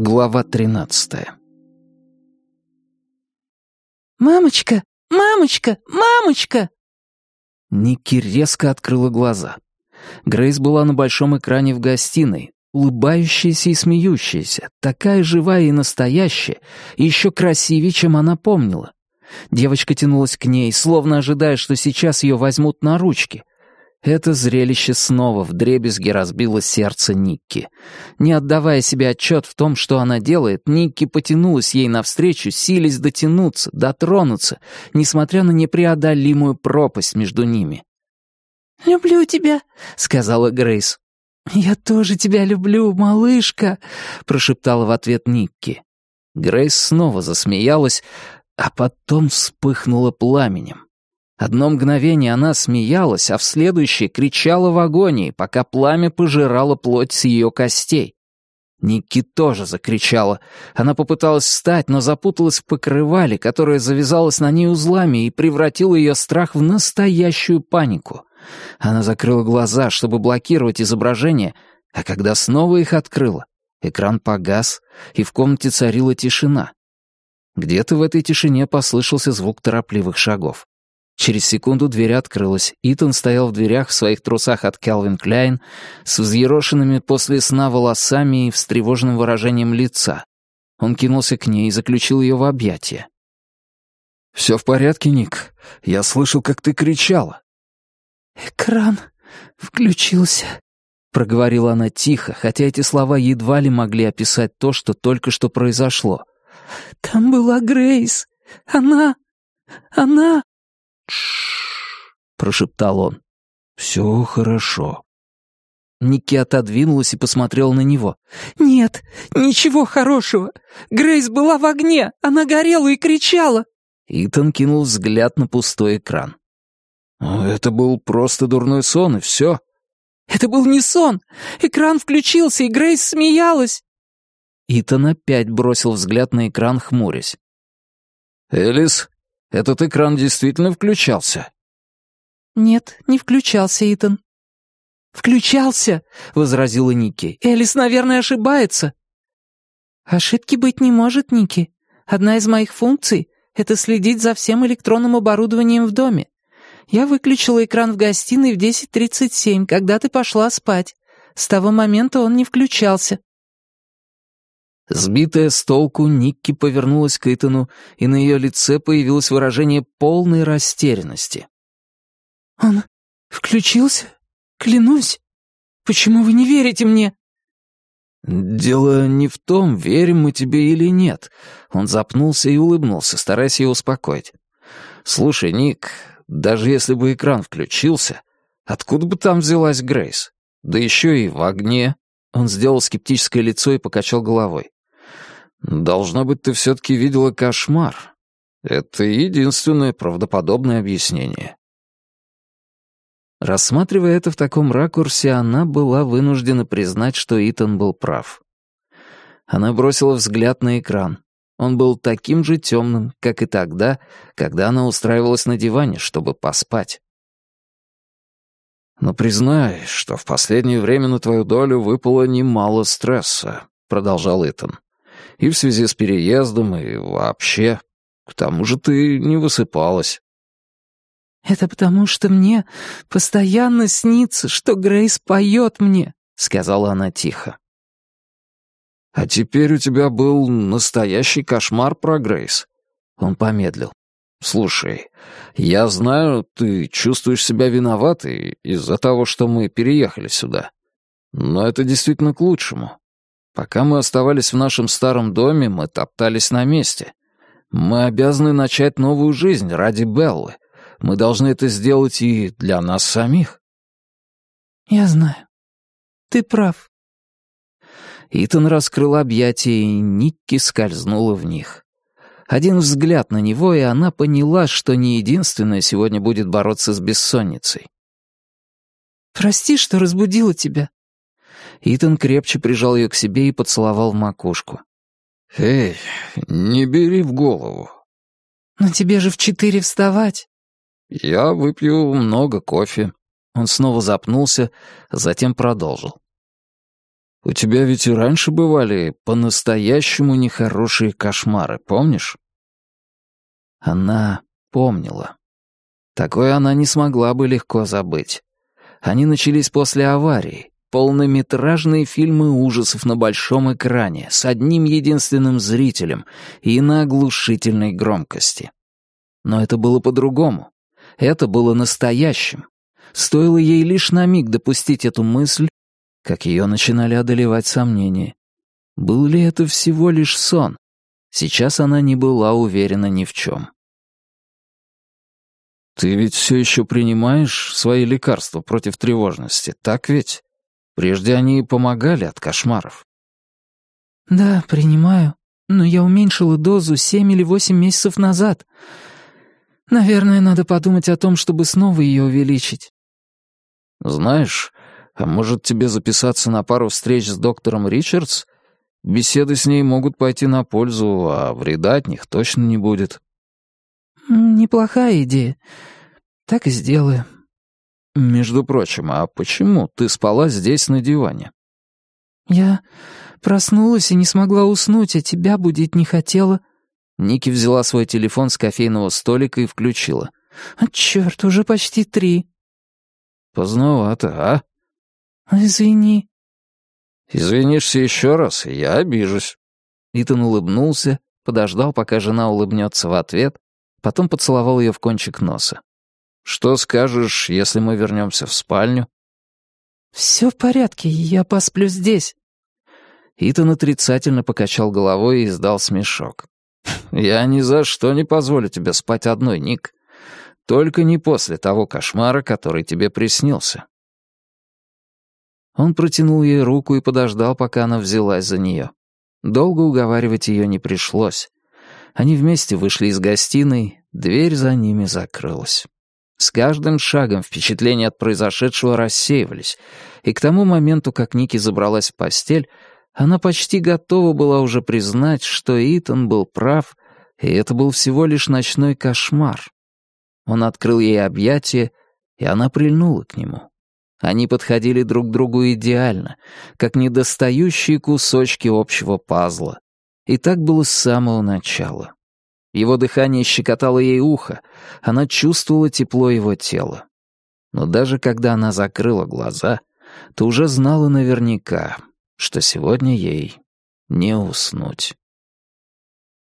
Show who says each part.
Speaker 1: Глава тринадцатая.
Speaker 2: «Мамочка! Мамочка! Мамочка!»
Speaker 1: Ники резко открыла глаза. Грейс была на большом экране в гостиной, улыбающаяся и смеющаяся, такая живая и настоящая, и еще красивее, чем она помнила. Девочка тянулась к ней, словно ожидая, что сейчас ее возьмут на ручки, это зрелище снова вдребезги разбило сердце Никки. Не отдавая себе отчет в том, что она делает, Никки потянулась ей навстречу, силясь дотянуться, дотронуться, несмотря на непреодолимую пропасть между ними.
Speaker 2: «Люблю тебя», —
Speaker 1: сказала Грейс.
Speaker 2: «Я тоже тебя люблю, малышка», — прошептала в ответ Никки.
Speaker 1: Грейс снова засмеялась, а потом вспыхнула пламенем. Одно мгновение она смеялась, а в следующее кричала в агонии, пока пламя пожирало плоть с ее костей. Никки тоже закричала. Она попыталась встать, но запуталась в покрывале, которое завязалось на ней узлами и превратило ее страх в настоящую панику. Она закрыла глаза, чтобы блокировать изображение, а когда снова их открыла, экран погас, и в комнате царила тишина. Где-то в этой тишине послышался звук торопливых шагов. Через секунду дверь открылась. Итан стоял в дверях в своих трусах от Calvin Klein с взъерошенными после сна волосами и встревоженным выражением лица. Он кинулся к ней и заключил ее в объятия. «Все в порядке, Ник? Я слышал, как ты кричала».
Speaker 2: «Экран включился», — проговорила она тихо, хотя эти слова едва ли могли описать то, что только что произошло. «Там была Грейс. Она... она...»
Speaker 1: «Тш-ш-ш», прошептал он. «Все хорошо». Ники отодвинулась и посмотрела на него.
Speaker 2: «Нет, ничего хорошего. Грейс была в огне, она горела и кричала».
Speaker 1: Итан кинул взгляд на пустой экран. «Это был просто дурной сон, и все».
Speaker 2: «Это был не сон. Экран включился, и Грейс смеялась».
Speaker 1: Итан опять бросил взгляд на экран, хмурясь. «Элис, этот экран действительно включался?»
Speaker 2: «Нет, не включался, Итан». «Включался», — возразила Ники. «Элис, наверное, ошибается». «Ошибки быть не может, Ники. Одна из моих функций — это следить за всем электронным оборудованием в доме. Я выключила экран в гостиной в 10.37, когда ты пошла спать. С того момента он не включался».
Speaker 1: Сбитая с толку, Никки повернулась к Итану, и на ее лице появилось выражение полной растерянности.
Speaker 2: «Он включился? Клянусь. Почему вы не верите мне?»
Speaker 1: «Дело не в том, верим мы тебе или нет». Он запнулся и улыбнулся, стараясь ее успокоить. «Слушай, Ник, даже если бы экран включился, откуда бы там взялась Грейс? Да еще и в огне». Он сделал скептическое лицо и покачал головой. Должно быть, ты все-таки видела кошмар. Это единственное правдоподобное объяснение. Рассматривая это в таком ракурсе, она была вынуждена признать, что Итан был прав. Она бросила взгляд на экран. Он был таким же темным, как и тогда, когда она устраивалась на диване, чтобы поспать. «Но признай, что в последнее время на твою долю выпало немало стресса», — продолжал Итан. И в связи с переездом, и вообще. К тому же ты не высыпалась.
Speaker 2: «Это потому, что мне постоянно снится, что Грейс поет мне», — сказала она тихо.
Speaker 1: «А теперь у тебя был настоящий кошмар про Грейс». Он помедлил. «Слушай, я знаю, ты чувствуешь себя виноватой из-за того, что мы переехали сюда. Но это действительно к лучшему. Пока мы оставались в нашем старом доме, мы топтались на месте. Мы обязаны начать новую жизнь ради Беллы. Мы должны это сделать и для нас самих.
Speaker 2: Я знаю. Ты прав.
Speaker 1: Итан раскрыл объятия, и Никки скользнула в них. Один взгляд на него, и она поняла, что не единственная сегодня будет бороться с бессонницей.
Speaker 2: «Прости, что разбудила тебя.
Speaker 1: Итан крепче прижал ее к себе и поцеловал в макушку. «Эй, не бери в голову».
Speaker 2: «Но тебе же в четыре вставать».
Speaker 1: «Я выпью много кофе». Он снова запнулся, затем продолжил. У тебя ведь и раньше бывали по-настоящему нехорошие кошмары, помнишь? Она помнила. Такое она не смогла бы легко забыть. Они начались после аварии. Полнометражные фильмы ужасов на большом экране с одним единственным зрителем и на оглушительной громкости. Но это было по-другому. Это было настоящим. Стоило ей лишь на миг допустить эту мысль, как ее начинали одолевать сомнения. Был ли это всего лишь сон? Сейчас она не была уверена ни в чем. «Ты ведь все еще принимаешь свои лекарства против тревожности, так ведь? Прежде они помогали от кошмаров».
Speaker 2: «Да, принимаю, но я уменьшила дозу семь или восемь месяцев назад. Наверное, надо подумать о том, чтобы снова ее увеличить».
Speaker 1: «Знаешь, а может тебе записаться на пару встреч с доктором Ричардс? Беседы с ней могут пойти на пользу, а вреда от них точно не будет».
Speaker 2: «Неплохая идея. Так и сделаю».
Speaker 1: «Между прочим, а почему ты спала здесь на диване?»
Speaker 2: «Я проснулась и не смогла уснуть, а тебя будить не хотела».
Speaker 1: Ники взяла свой телефон с кофейного столика и включила.
Speaker 2: «А черт, уже почти три».
Speaker 1: «Поздновато, а?»
Speaker 2: «Извини».
Speaker 1: «Извинишься еще раз, и я обижусь». Итан улыбнулся, подождал, пока жена улыбнется в ответ, потом поцеловал ее в кончик носа. «Что скажешь, если мы вернемся в спальню?»
Speaker 2: «Все в порядке, я посплю здесь».
Speaker 1: Итан отрицательно покачал головой и издал смешок. «Я ни за что не позволю тебе спать одной, Ник. Только не после того кошмара, который тебе приснился». Он протянул ей руку и подождал, пока она взялась за нее. Долго уговаривать ее не пришлось. Они вместе вышли из гостиной, дверь за ними закрылась. С каждым шагом впечатления от произошедшего рассеивались, и к тому моменту, как Ники забралась в постель, она почти готова была уже признать, что Итан был прав, и это был всего лишь ночной кошмар. Он открыл ей объятия, и она прильнула к нему. Они подходили друг к другу идеально, как недостающие кусочки общего пазла. И так было с самого начала. Его дыхание щекотало ей ухо, она чувствовала тепло его тела. Но даже когда она закрыла глаза, то уже знала наверняка, что сегодня ей не уснуть.